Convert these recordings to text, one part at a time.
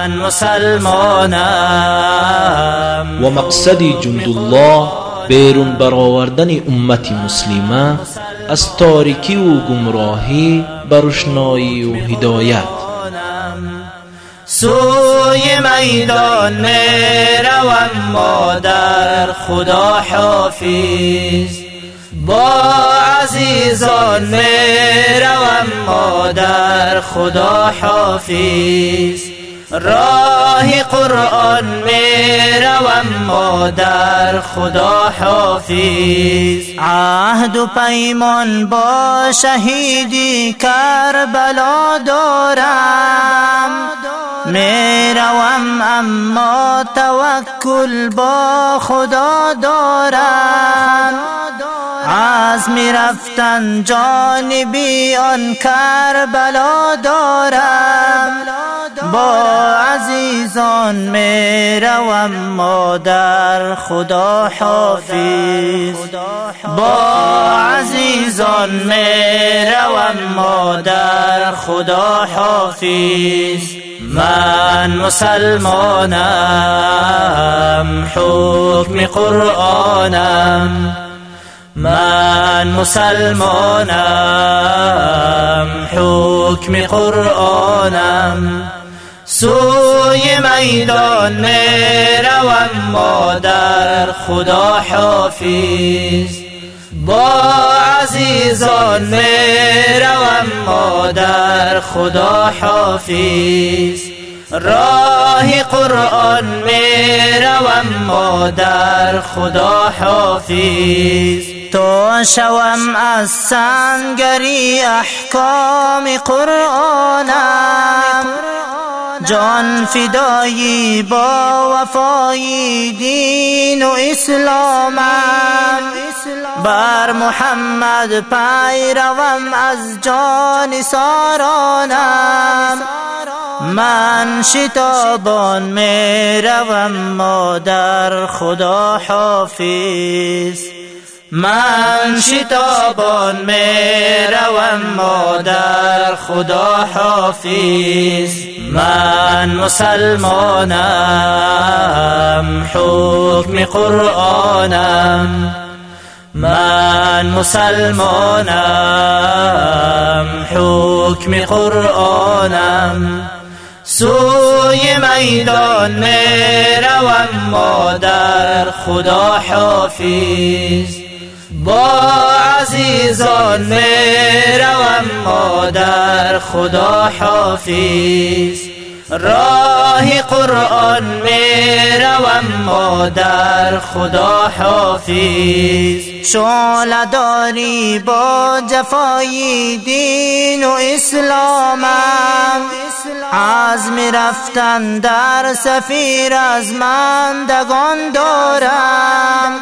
من مسلمانم و مقصدی جندالله بیرون برآوردن امت مسلمه از تاریکی و گمراهی بر روشنایی و هدایت. سوی میدان می‌روم مادر خدا حافظ. با عزیزان می‌روم مادر خدا حافظ. راه قرآن می‌روم مادر خدا حافظ. عهد و پیمان با شهیدی کربلا دارم. می‌روم اما توکل با خدا دارم. از می‌رفتن جانبی آن کربلا دارم. با عزیزان می‌روم مادر خدا حافظ. با عزیزان می‌روم مادر خدا حافظ. من مسلمانم حکم قرآنم. من مسلمانم حکم قرآنم. سوی میدان می‌روم مادر خدا حافظ. با عزیزان می‌روم مادر خدا حافظ. راه قرآن می‌روم مادر خدا حافظ. تو شوم از سنگری احکام قرآنم. جان فدایی با وفای دین و اسلامم. بر محمد پیروم از جان سارانم. من شتابان می‌روم مادر خدا حافظ. من شتابان می‌روم مادر خدا حافظ. من مسلمانم حکم قرآنم. من مسلمانم حکم قرآنم. سوی میدان می‌روم مادر خدا حافظ. با عزیزان می‌روم مادر خدا حافظ. راه قرآن می‌روم مادر خدا حافظ. شعله داری با جفای دین و اسلامم از رفتن در سفیر از مندگان دارم.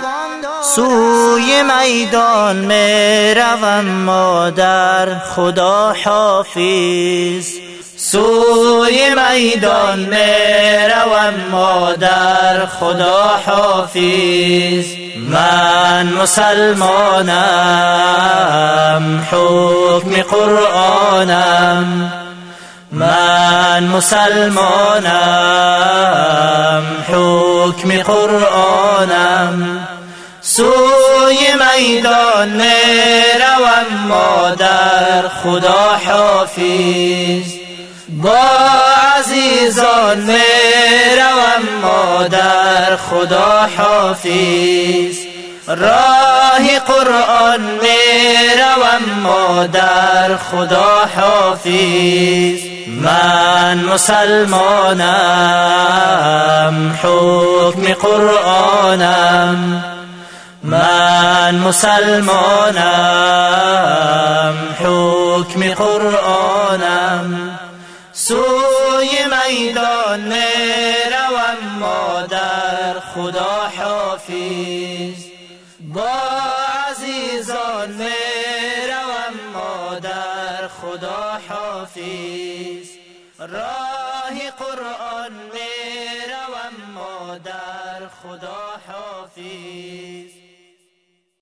سوی میدان می‌روم مادر خدا حافظ. سوی میدان می‌روم مادر خدا حافظ. من مسلمانم. مسلمانم حکم قرآنم. سوی میدان می‌روم مادر خدا حافظ. با عزیزان می‌روم مادر خدا حافظ. راه قرآن می‌روم مادر خدا حافظ. من مسلمانم حکم قرآنم. من مسلمانم حکم قرآنم. سوی میدان می‌روم مادر خدا حافظ. با میر و مادر خدا حافظ. راه قرآن می‌روم مادر خدا حافظ.